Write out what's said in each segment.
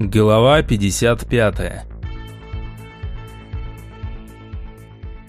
Глава 55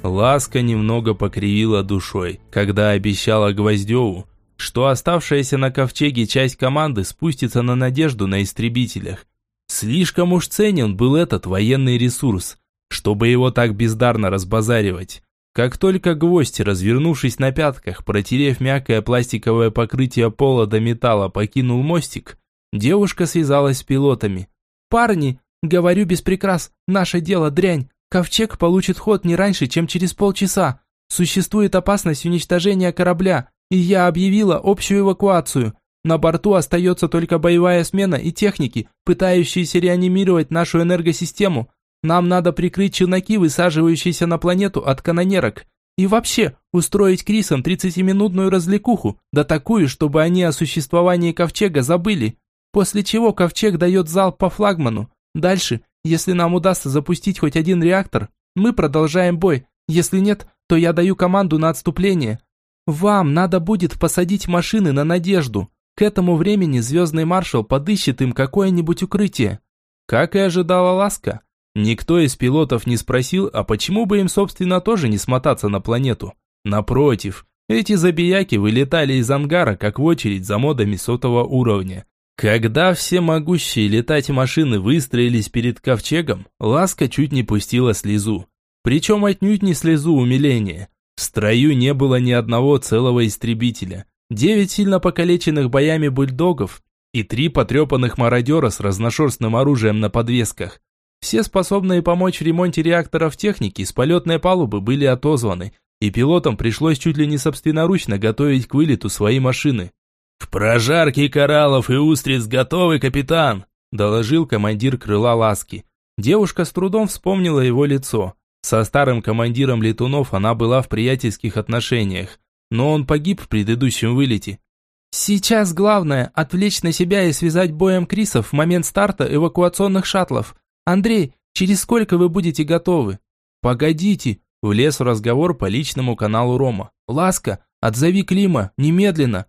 Ласка немного покривила душой, когда обещала Гвоздеву, что оставшаяся на ковчеге часть команды спустится на надежду на истребителях. Слишком уж ценен был этот военный ресурс, чтобы его так бездарно разбазаривать. Как только гвоздь, развернувшись на пятках, протерев мягкое пластиковое покрытие пола до металла, покинул мостик, девушка связалась с пилотами. «Парни, говорю без прикрас, наше дело дрянь. Ковчег получит ход не раньше, чем через полчаса. Существует опасность уничтожения корабля, и я объявила общую эвакуацию. На борту остается только боевая смена и техники, пытающиеся реанимировать нашу энергосистему. Нам надо прикрыть челноки, высаживающиеся на планету от канонерок. И вообще, устроить Крисам 30-минутную развлекуху, да такую, чтобы они о существовании Ковчега забыли. После чего Ковчег дает залп по флагману. Дальше, если нам удастся запустить хоть один реактор, мы продолжаем бой. Если нет, то я даю команду на отступление. Вам надо будет посадить машины на надежду. К этому времени звездный маршал подыщет им какое-нибудь укрытие. Как и ожидала Ласка, никто из пилотов не спросил, а почему бы им, собственно, тоже не смотаться на планету. Напротив, эти забияки вылетали из ангара, как в очередь за модами сотого уровня. Когда все могущие летать машины выстроились перед ковчегом, Ласка чуть не пустила слезу. Причем отнюдь не слезу умиления. В строю не было ни одного целого истребителя девять сильно покалеченных боями бульдогов и три потрепанных мародера с разношерстным оружием на подвесках. Все способные помочь в ремонте реакторов техники с полетной палубы были отозваны, и пилотам пришлось чуть ли не собственноручно готовить к вылету свои машины. «В прожарке кораллов и устриц готовы, капитан!» – доложил командир крыла Ласки. Девушка с трудом вспомнила его лицо. Со старым командиром летунов она была в приятельских отношениях но он погиб в предыдущем вылете. Сейчас главное – отвлечь на себя и связать боем Крисов в момент старта эвакуационных шаттлов. Андрей, через сколько вы будете готовы? Погодите, влез в разговор по личному каналу Рома. Ласка, отзови Клима, немедленно.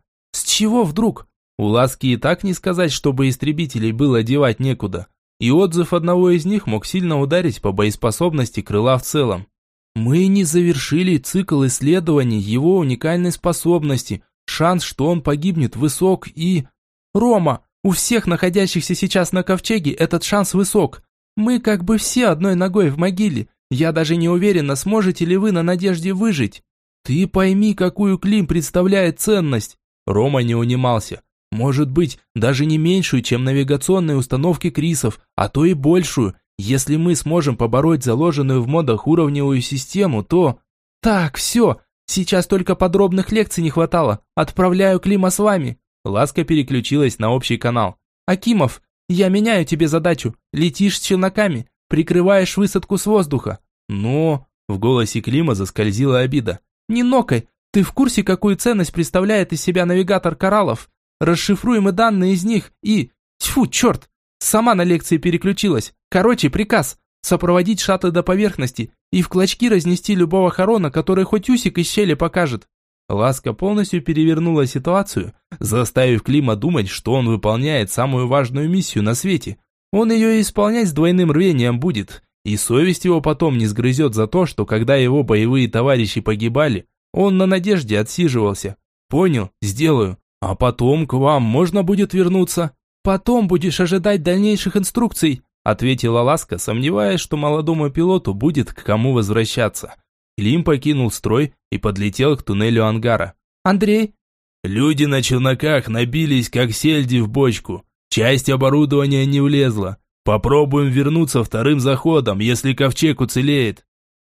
Чего вдруг? У Ласки и так не сказать, чтобы истребителей было девать некуда. И отзыв одного из них мог сильно ударить по боеспособности крыла в целом. Мы не завершили цикл исследований его уникальной способности. Шанс, что он погибнет, высок и... Рома, у всех находящихся сейчас на ковчеге этот шанс высок. Мы как бы все одной ногой в могиле. Я даже не уверена, сможете ли вы на надежде выжить. Ты пойми, какую Клим представляет ценность. Рома не унимался. Может быть, даже не меньшую, чем навигационные установки Крисов, а то и большую, если мы сможем побороть заложенную в модах уровневую систему, то... Так, все, сейчас только подробных лекций не хватало. Отправляю Клима с вами. Ласка переключилась на общий канал. Акимов, я меняю тебе задачу. Летишь с челноками, прикрываешь высадку с воздуха. Но... В голосе Клима заскользила обида. Не нокай, ты в курсе, какую ценность представляет из себя навигатор кораллов? Расшифруем данные из них и... Тьфу, черт! Сама на лекции переключилась. Короче, приказ – сопроводить шаттлы до поверхности и в клочки разнести любого хорона, который хоть усик из щели покажет. Ласка полностью перевернула ситуацию, заставив Клима думать, что он выполняет самую важную миссию на свете. Он ее исполнять с двойным рвением будет, и совесть его потом не сгрызет за то, что когда его боевые товарищи погибали, он на надежде отсиживался. Понял, сделаю. А потом к вам можно будет вернуться. Потом будешь ожидать дальнейших инструкций, ответила Ласка, сомневаясь, что молодому пилоту будет к кому возвращаться. Клим покинул строй и подлетел к туннелю ангара. «Андрей?» «Люди на челноках набились, как сельди в бочку. Часть оборудования не влезла. Попробуем вернуться вторым заходом, если ковчег уцелеет».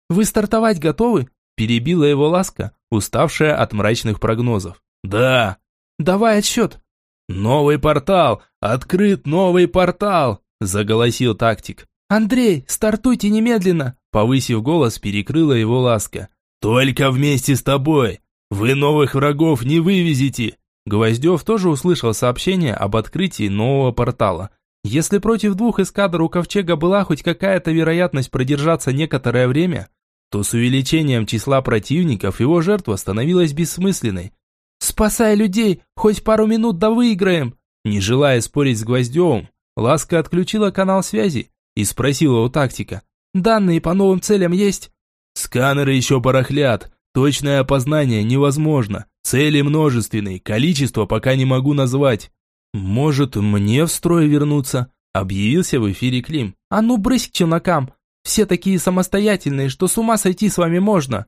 «Вы стартовать готовы?» Перебила его Ласка, уставшая от мрачных прогнозов. «Да». «Давай отсчет». «Новый портал! Открыт новый портал!» заголосил тактик. «Андрей, стартуйте немедленно!» Повысив голос, перекрыла его ласка. «Только вместе с тобой! Вы новых врагов не вывезете!» Гвоздев тоже услышал сообщение об открытии нового портала. Если против двух эскадр у Ковчега была хоть какая-то вероятность продержаться некоторое время, то с увеличением числа противников его жертва становилась бессмысленной. «Спасай людей, хоть пару минут да выиграем!» Не желая спорить с Гвоздевым, Ласка отключила канал связи и спросила у тактика. «Данные по новым целям есть?» «Сканеры еще барахлят. Точное опознание невозможно. Цели множественные, количество пока не могу назвать». «Может, мне в строй вернуться?» Объявился в эфире Клим. «А ну брысь к челнокам! Все такие самостоятельные, что с ума сойти с вами можно!»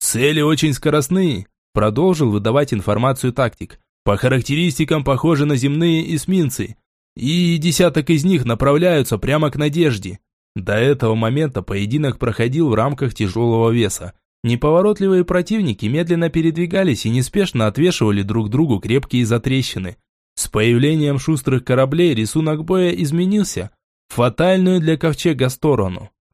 «Цели очень скоростные», продолжил выдавать информацию тактик. «По характеристикам похожи на земные эсминцы. И десяток из них направляются прямо к Надежде». До этого момента поединок проходил в рамках тяжелого веса. Неповоротливые противники медленно передвигались и неспешно отвешивали друг другу крепкие затрещины. С появлением шустрых кораблей рисунок боя изменился в фатальную для ковчега сторону.